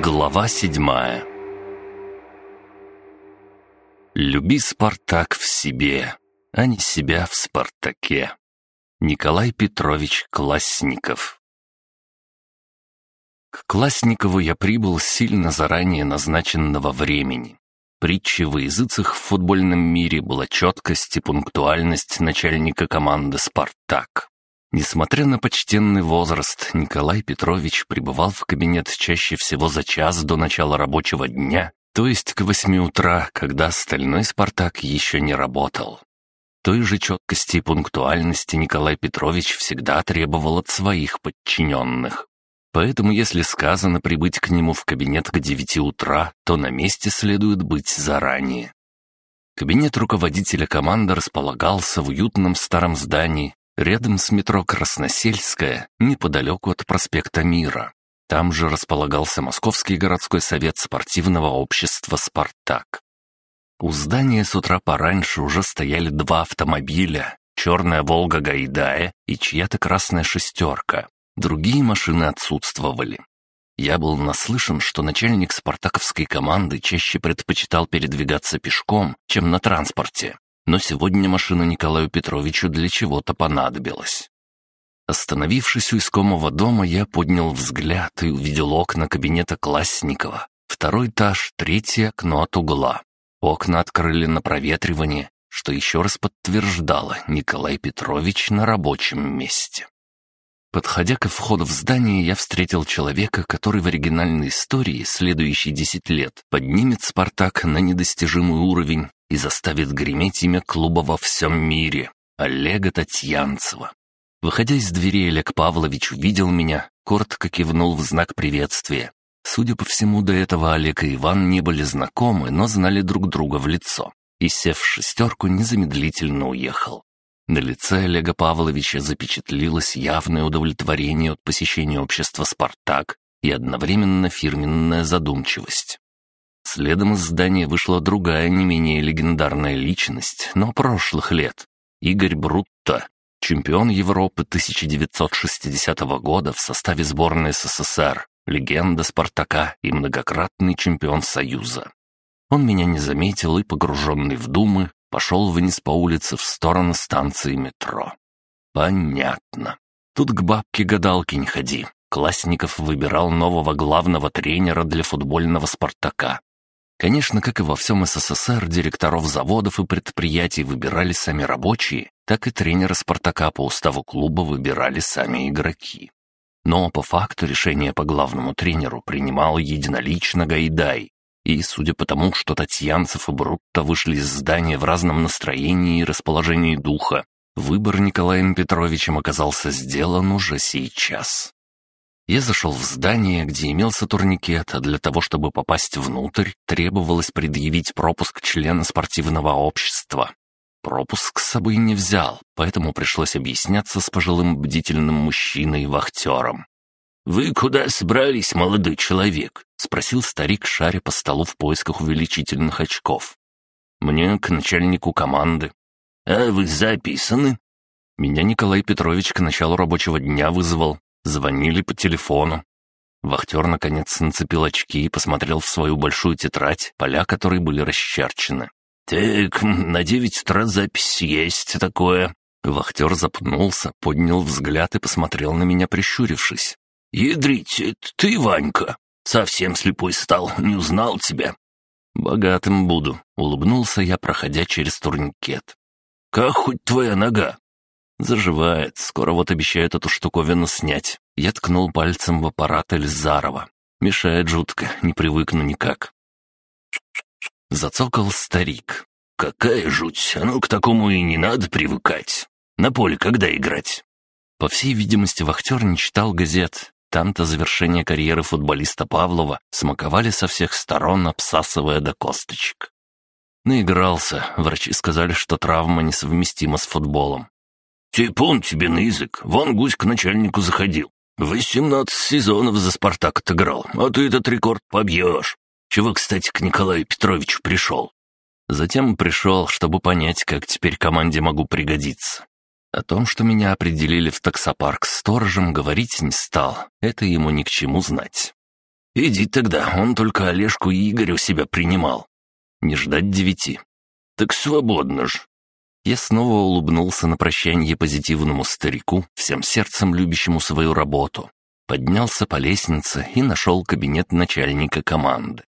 Глава седьмая «Люби Спартак в себе, а не себя в Спартаке». Николай Петрович Классников К Классникову я прибыл сильно заранее назначенного времени. Притчей во языцах в футбольном мире была четкость и пунктуальность начальника команды «Спартак». Несмотря на почтенный возраст, Николай Петрович пребывал в кабинет чаще всего за час до начала рабочего дня, то есть к восьми утра, когда остальной «Спартак» еще не работал. Той же четкости и пунктуальности Николай Петрович всегда требовал от своих подчиненных. Поэтому если сказано прибыть к нему в кабинет к девяти утра, то на месте следует быть заранее. Кабинет руководителя команды располагался в уютном старом здании, рядом с метро Красносельская, неподалеку от проспекта Мира. Там же располагался Московский городской совет спортивного общества «Спартак». У здания с утра пораньше уже стояли два автомобиля, черная «Волга» Гайдая и чья-то красная «шестерка». Другие машины отсутствовали. Я был наслышан, что начальник спартаковской команды чаще предпочитал передвигаться пешком, чем на транспорте но сегодня машина Николаю Петровичу для чего-то понадобилась. Остановившись у искомого дома, я поднял взгляд и увидел окна кабинета Классникова. Второй этаж, третье окно от угла. Окна открыли на проветривание, что еще раз подтверждало Николай Петрович на рабочем месте. Подходя к входу в здание, я встретил человека, который в оригинальной истории, следующие десять лет, поднимет «Спартак» на недостижимый уровень и заставит греметь имя клуба во всем мире — Олега Татьянцева. Выходя из двери, Олег Павлович увидел меня, коротко кивнул в знак приветствия. Судя по всему, до этого Олег и Иван не были знакомы, но знали друг друга в лицо. И, сев в шестерку, незамедлительно уехал. На лице Олега Павловича запечатлилось явное удовлетворение от посещения общества «Спартак» и одновременно фирменная задумчивость. Следом из здания вышла другая, не менее легендарная личность, но прошлых лет. Игорь Брутто, чемпион Европы 1960 года в составе сборной СССР, легенда «Спартака» и многократный чемпион Союза. Он меня не заметил и, погруженный в думы, пошел вниз по улице в сторону станции метро. Понятно. Тут к бабке-гадалке не ходи. Классников выбирал нового главного тренера для футбольного «Спартака». Конечно, как и во всем СССР, директоров заводов и предприятий выбирали сами рабочие, так и тренера «Спартака» по уставу клуба выбирали сами игроки. Но по факту решение по главному тренеру принимал единолично Гайдай. И судя по тому, что Татьянцев и Брутто вышли из здания в разном настроении и расположении духа, выбор Николаем Петровичем оказался сделан уже сейчас. Я зашел в здание, где имелся турникет, а для того, чтобы попасть внутрь, требовалось предъявить пропуск члена спортивного общества. Пропуск с собой не взял, поэтому пришлось объясняться с пожилым бдительным мужчиной-вахтером. «Вы куда собрались, молодой человек?» — спросил старик, шаря по столу в поисках увеличительных очков. «Мне к начальнику команды». «А вы записаны?» Меня Николай Петрович к началу рабочего дня вызвал. Звонили по телефону. Вахтер, наконец, нацепил очки и посмотрел в свою большую тетрадь, поля которой были расчерчены. «Так, на девять утра запись есть такое». Вахтер запнулся, поднял взгляд и посмотрел на меня, прищурившись. «Ядрить, ты, Ванька? Совсем слепой стал, не узнал тебя». «Богатым буду», — улыбнулся я, проходя через турникет. «Как хоть твоя нога?» «Заживает. Скоро вот обещают эту штуковину снять». Я ткнул пальцем в аппарат Эльзарова. Мешает жутко, не привыкну никак. Зацокал старик. «Какая жуть! А ну, к такому и не надо привыкать. На поле когда играть?» По всей видимости, вахтер не читал газет. Там-то завершение карьеры футболиста Павлова смаковали со всех сторон, обсасывая до косточек. Наигрался. Врачи сказали, что травма несовместима с футболом. «Типун тебе на язык, вон гусь к начальнику заходил. Восемнадцать сезонов за «Спартак» отыграл, а ты этот рекорд побьешь. Чего, кстати, к Николаю Петровичу пришел?» Затем пришел, чтобы понять, как теперь команде могу пригодиться. О том, что меня определили в таксопарк сторожем, говорить не стал. Это ему ни к чему знать. «Иди тогда, он только Олежку и у себя принимал». «Не ждать девяти». «Так свободно ж». Я снова улыбнулся на прощание позитивному старику, всем сердцем любящему свою работу. Поднялся по лестнице и нашел кабинет начальника команды.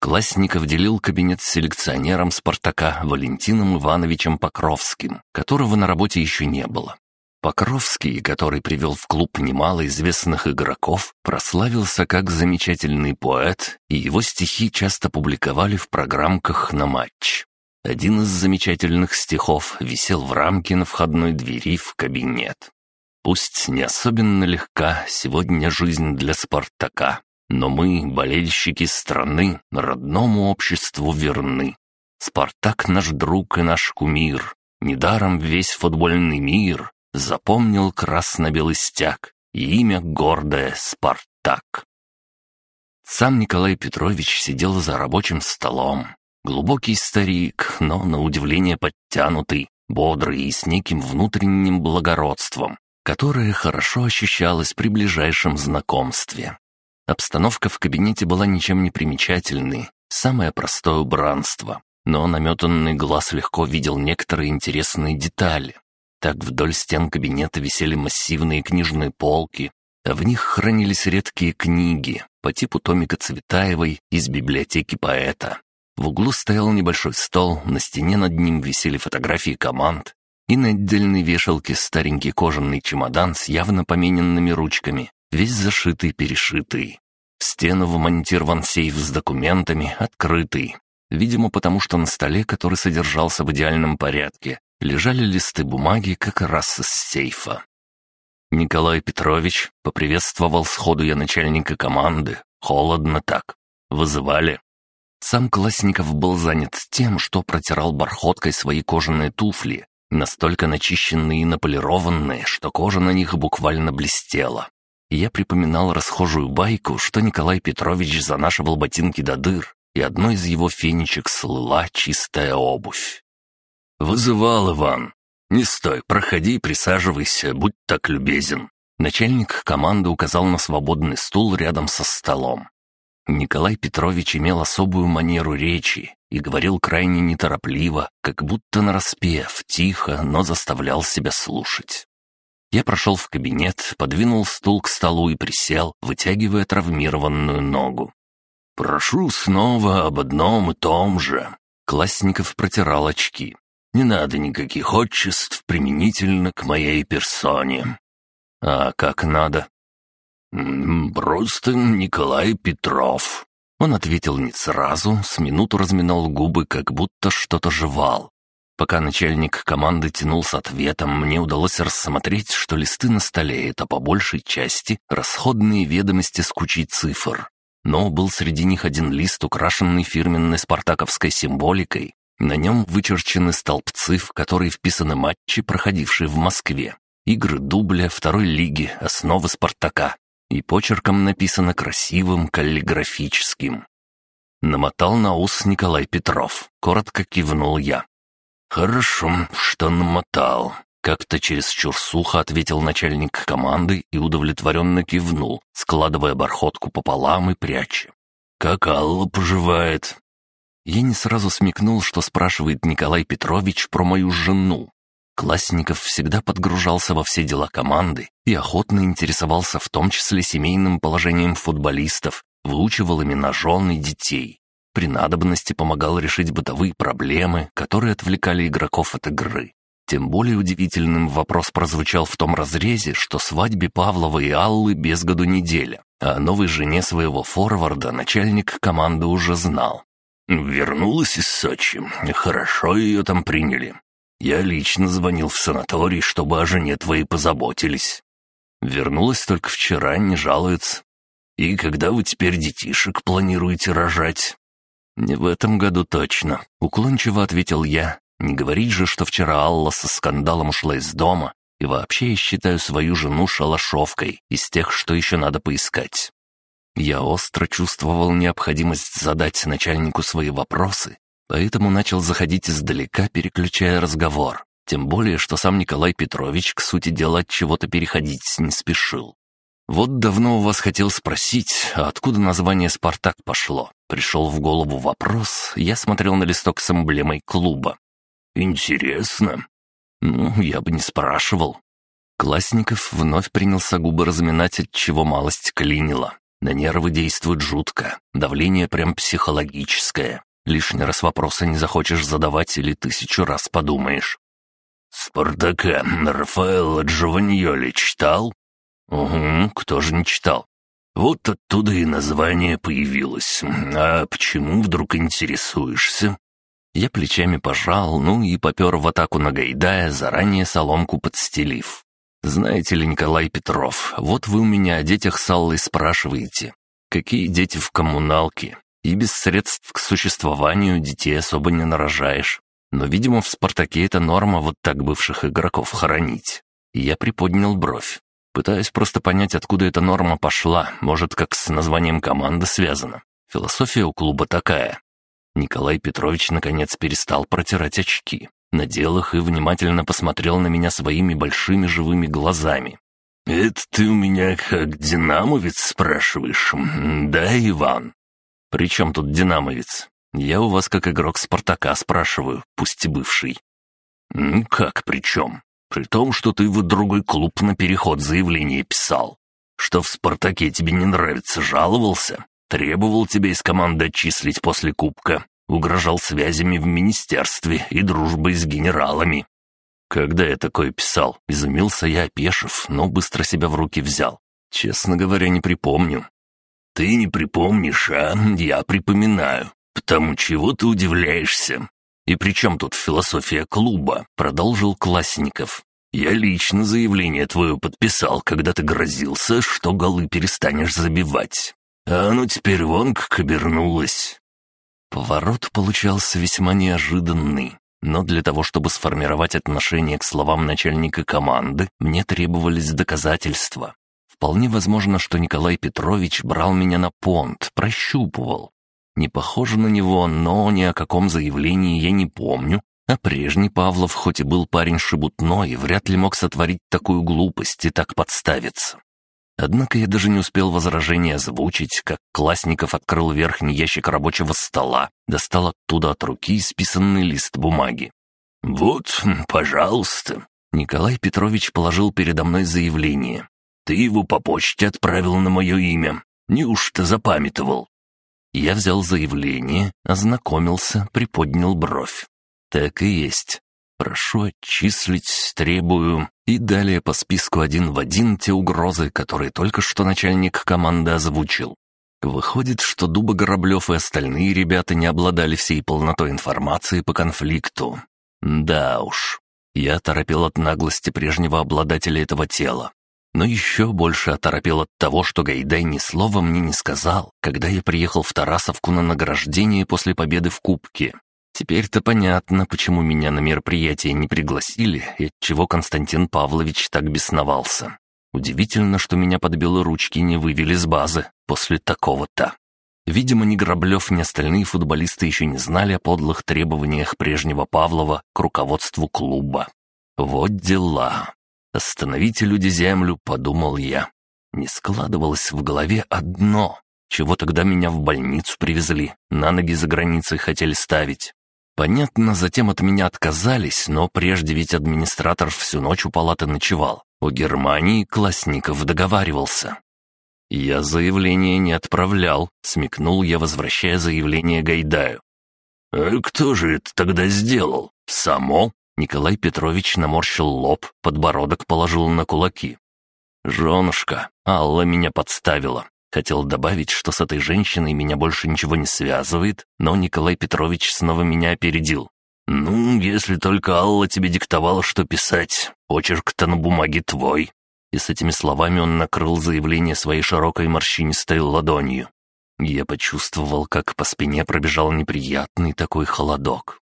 Классников делил кабинет с селекционером «Спартака» Валентином Ивановичем Покровским, которого на работе еще не было. Покровский, который привел в клуб немало известных игроков, прославился как замечательный поэт, и его стихи часто публиковали в программках на матч. Один из замечательных стихов висел в рамке на входной двери в кабинет. Пусть не особенно легка сегодня жизнь для «Спартака», но мы, болельщики страны, родному обществу верны. Спартак наш друг и наш кумир. Недаром весь футбольный мир запомнил красно-белый стяг и имя гордое Спартак. Сам Николай Петрович сидел за рабочим столом. Глубокий старик, но на удивление подтянутый, бодрый и с неким внутренним благородством, которое хорошо ощущалось при ближайшем знакомстве. Обстановка в кабинете была ничем не примечательной, самое простое убранство, но наметанный глаз легко видел некоторые интересные детали. Так вдоль стен кабинета висели массивные книжные полки, а в них хранились редкие книги по типу томика Цветаевой из библиотеки поэта. В углу стоял небольшой стол, на стене над ним висели фотографии команд, и на отдельной вешалке старенький кожаный чемодан с явно помененными ручками, весь зашитый-перешитый. В стену вмонтирован сейф с документами, открытый. Видимо, потому что на столе, который содержался в идеальном порядке, лежали листы бумаги как раз из сейфа. Николай Петрович поприветствовал сходу я начальника команды. Холодно так. Вызывали. Сам Классников был занят тем, что протирал бархоткой свои кожаные туфли, настолько начищенные и наполированные, что кожа на них буквально блестела я припоминал расхожую байку, что Николай Петрович занашивал ботинки до дыр, и одной из его фенечек слыла чистая обувь. «Вызывал, Иван. Не стой, проходи, присаживайся, будь так любезен». Начальник команды указал на свободный стул рядом со столом. Николай Петрович имел особую манеру речи и говорил крайне неторопливо, как будто нараспев, тихо, но заставлял себя слушать. Я прошел в кабинет, подвинул стул к столу и присел, вытягивая травмированную ногу. «Прошу снова об одном и том же». Классников протирал очки. «Не надо никаких отчеств применительно к моей персоне». «А как надо?» «Просто Николай Петров». Он ответил не сразу, с минуту разминал губы, как будто что-то жевал. Пока начальник команды тянул с ответом, мне удалось рассмотреть, что листы на столе — это по большей части расходные ведомости с кучей цифр. Но был среди них один лист, украшенный фирменной спартаковской символикой. На нем вычерчены столбцы, в которые вписаны матчи, проходившие в Москве. Игры дубля второй лиги, основы «Спартака». И почерком написано красивым, каллиграфическим. Намотал на ус Николай Петров. Коротко кивнул я. «Хорошо, что намотал», — как-то чересчур сухо ответил начальник команды и удовлетворенно кивнул, складывая бархотку пополам и пряча. «Как Алла поживает?» Я не сразу смекнул, что спрашивает Николай Петрович про мою жену. Классников всегда подгружался во все дела команды и охотно интересовался в том числе семейным положением футболистов, выучивал имена жен и детей. При надобности помогал решить бытовые проблемы, которые отвлекали игроков от игры. Тем более удивительным вопрос прозвучал в том разрезе, что свадьбе Павлова и Аллы без году неделя, а новой жене своего форварда начальник команды уже знал. «Вернулась из Сочи. Хорошо ее там приняли. Я лично звонил в санаторий, чтобы о жене твоей позаботились. Вернулась только вчера, не жалуется. И когда вы теперь детишек планируете рожать?» «Не в этом году точно», — уклончиво ответил я. «Не говорить же, что вчера Алла со скандалом ушла из дома, и вообще я считаю свою жену шалашовкой, из тех, что еще надо поискать». Я остро чувствовал необходимость задать начальнику свои вопросы, поэтому начал заходить издалека, переключая разговор. Тем более, что сам Николай Петрович, к сути дела, от чего-то переходить не спешил. Вот давно у вас хотел спросить, а откуда название «Спартак» пошло? Пришел в голову вопрос, я смотрел на листок с эмблемой клуба. «Интересно». «Ну, я бы не спрашивал». Классников вновь принялся губы разминать, от чего малость клинила. На нервы действует жутко, давление прям психологическое. Лишний раз вопроса не захочешь задавать или тысячу раз подумаешь. «Спартака Рафаэла Джованьоли читал?» «Угу, кто же не читал?» «Вот оттуда и название появилось. А почему вдруг интересуешься?» Я плечами пожал, ну и попер в атаку на Гайдая, заранее соломку подстелив. «Знаете ли, Николай Петров, вот вы у меня о детях с Аллой спрашиваете. Какие дети в коммуналке? И без средств к существованию детей особо не нарожаешь. Но, видимо, в «Спартаке» это норма вот так бывших игроков хоронить. Я приподнял бровь. Пытаюсь просто понять, откуда эта норма пошла, может, как с названием команды связано. Философия у клуба такая. Николай Петрович наконец перестал протирать очки, надел их и внимательно посмотрел на меня своими большими живыми глазами. «Это ты у меня как динамовец спрашиваешь, да, Иван?» «При чем тут динамовец? Я у вас как игрок Спартака спрашиваю, пусть и бывший». «Как при чем? При том, что ты в другой клуб на переход заявление писал. Что в «Спартаке» тебе не нравится, жаловался. Требовал тебя из команды отчислить после кубка. Угрожал связями в министерстве и дружбой с генералами. Когда я такое писал, изумился я, опешив, но быстро себя в руки взял. Честно говоря, не припомню. Ты не припомнишь, а я припоминаю. Потому чего ты удивляешься? «И при чем тут философия клуба?» — продолжил Классников. «Я лично заявление твое подписал, когда ты грозился, что голы перестанешь забивать. А оно теперь вон как обернулось». Поворот получался весьма неожиданный, но для того, чтобы сформировать отношение к словам начальника команды, мне требовались доказательства. Вполне возможно, что Николай Петрович брал меня на понт, прощупывал, не похоже на него, но ни о каком заявлении я не помню, а прежний Павлов, хоть и был парень шебутной, вряд ли мог сотворить такую глупость и так подставиться. Однако я даже не успел возражение озвучить, как Классников открыл верхний ящик рабочего стола, достал оттуда от руки исписанный лист бумаги. «Вот, пожалуйста». Николай Петрович положил передо мной заявление. «Ты его по почте отправил на мое имя. Неужто запамятовал?» Я взял заявление, ознакомился, приподнял бровь. Так и есть. Прошу отчислить, требую. И далее по списку один в один те угрозы, которые только что начальник команды озвучил. Выходит, что Дуба Гораблев и остальные ребята не обладали всей полнотой информации по конфликту. Да уж. Я торопил от наглости прежнего обладателя этого тела но еще больше оторопел от того, что Гайдай ни слова мне не сказал, когда я приехал в Тарасовку на награждение после победы в Кубке. Теперь-то понятно, почему меня на мероприятие не пригласили и отчего Константин Павлович так бесновался. Удивительно, что меня под белые ручки не вывели с базы после такого-то. Видимо, ни Граблев, ни остальные футболисты еще не знали о подлых требованиях прежнего Павлова к руководству клуба. Вот дела. «Остановите, люди, землю», — подумал я. Не складывалось в голове одно. Чего тогда меня в больницу привезли, на ноги за границей хотели ставить. Понятно, затем от меня отказались, но прежде ведь администратор всю ночь у палаты ночевал. У Германии классников договаривался. «Я заявление не отправлял», — смекнул я, возвращая заявление Гайдаю. «А кто же это тогда сделал? Само?» Николай Петрович наморщил лоб, подбородок положил на кулаки. «Женушка, Алла меня подставила. Хотел добавить, что с этой женщиной меня больше ничего не связывает, но Николай Петрович снова меня опередил. «Ну, если только Алла тебе диктовала, что писать, почерк-то на бумаге твой». И с этими словами он накрыл заявление своей широкой морщинистой ладонью. Я почувствовал, как по спине пробежал неприятный такой холодок.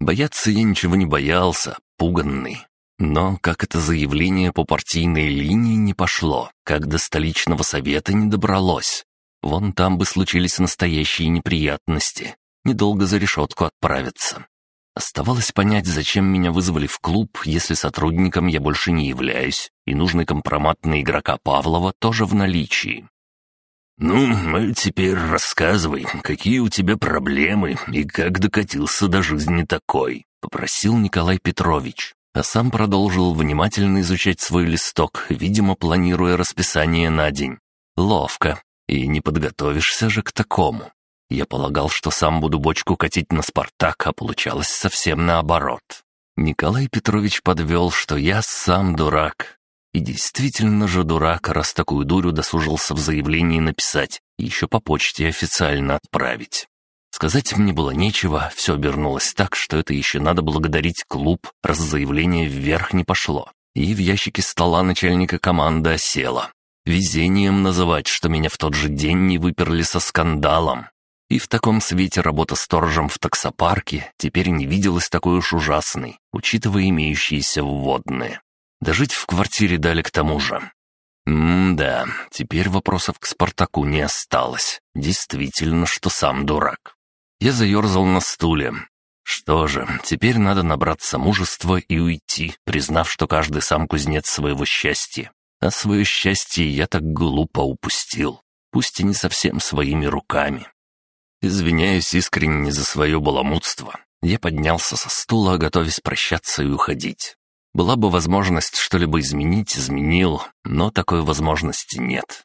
Бояться я ничего не боялся, пуганный. Но как это заявление по партийной линии не пошло, как до столичного совета не добралось. Вон там бы случились настоящие неприятности. Недолго за решетку отправиться. Оставалось понять, зачем меня вызвали в клуб, если сотрудником я больше не являюсь, и нужный компромат на игрока Павлова тоже в наличии. «Ну, а теперь рассказывай, какие у тебя проблемы и как докатился до жизни такой», — попросил Николай Петрович, а сам продолжил внимательно изучать свой листок, видимо, планируя расписание на день. Ловко. И не подготовишься же к такому. Я полагал, что сам буду бочку катить на «Спартак», а получалось совсем наоборот. Николай Петрович подвел, что я сам дурак, и действительно же дурак, раз такую дурю досужился в заявлении написать и еще по почте официально отправить. Сказать мне было нечего, все обернулось так, что это еще надо благодарить клуб, раз заявление вверх не пошло. И в ящике стола начальника команды осело. Везением называть, что меня в тот же день не выперли со скандалом. И в таком свете работа сторожем в таксопарке теперь не виделась такой уж ужасной, учитывая имеющиеся вводные. Дожить в квартире дали к тому же. М-да, теперь вопросов к Спартаку не осталось. Действительно, что сам дурак. Я заерзал на стуле. Что же, теперь надо набраться мужества и уйти, признав, что каждый сам кузнец своего счастья. А свое счастье я так глупо упустил, пусть и не совсем своими руками. Извиняюсь искренне за свое баламутство. Я поднялся со стула, готовясь прощаться и уходить. Была бы возможность что-либо изменить, изменил, но такой возможности нет.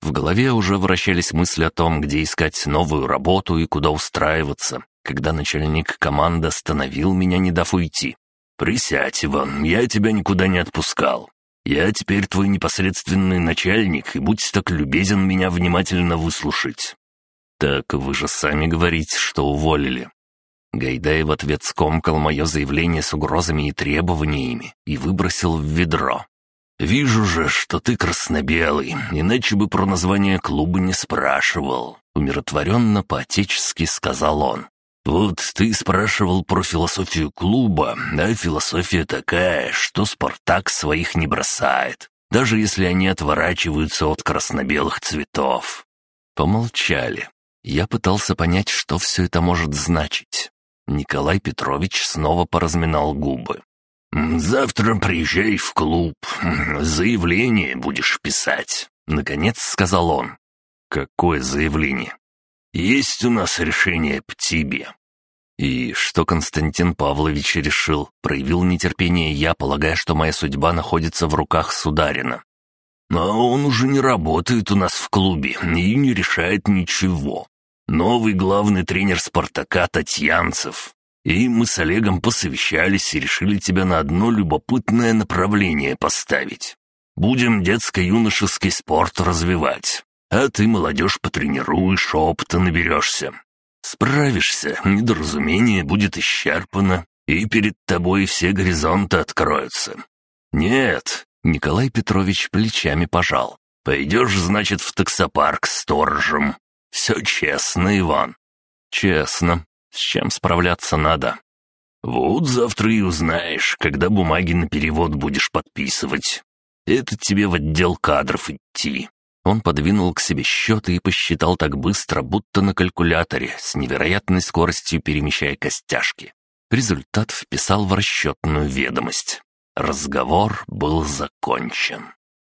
В голове уже вращались мысли о том, где искать новую работу и куда устраиваться, когда начальник команды остановил меня, не дав уйти. «Присядь, Иван, я тебя никуда не отпускал. Я теперь твой непосредственный начальник, и будь так любезен меня внимательно выслушать». «Так вы же сами говорите, что уволили». Гайдай в ответ скомкал мое заявление с угрозами и требованиями и выбросил в ведро. «Вижу же, что ты краснобелый, иначе бы про название клуба не спрашивал», — умиротворенно по-отечески сказал он. «Вот ты спрашивал про философию клуба, а философия такая, что «Спартак» своих не бросает, даже если они отворачиваются от краснобелых цветов». Помолчали. Я пытался понять, что все это может значить. Николай Петрович снова поразминал губы. «Завтра приезжай в клуб. Заявление будешь писать», — наконец сказал он. «Какое заявление?» «Есть у нас решение по тебе». И что Константин Павлович решил, проявил нетерпение я, полагая, что моя судьба находится в руках Сударина. «А он уже не работает у нас в клубе и не решает ничего. Новый главный тренер «Спартака» Татьянцев. И мы с Олегом посовещались и решили тебя на одно любопытное направление поставить. Будем детско-юношеский спорт развивать, а ты молодежь потренируешь, опыта наберешься. Справишься, недоразумение будет исчерпано, и перед тобой все горизонты откроются. Нет, Николай Петрович плечами пожал. Пойдешь, значит, в таксопарк сторожем. Все честно, Иван. Честно. С чем справляться надо? Вот завтра и узнаешь, когда бумаги на перевод будешь подписывать. Это тебе в отдел кадров идти. Он подвинул к себе счеты и посчитал так быстро, будто на калькуляторе, с невероятной скоростью перемещая костяшки. Результат вписал в расчетную ведомость. Разговор был закончен.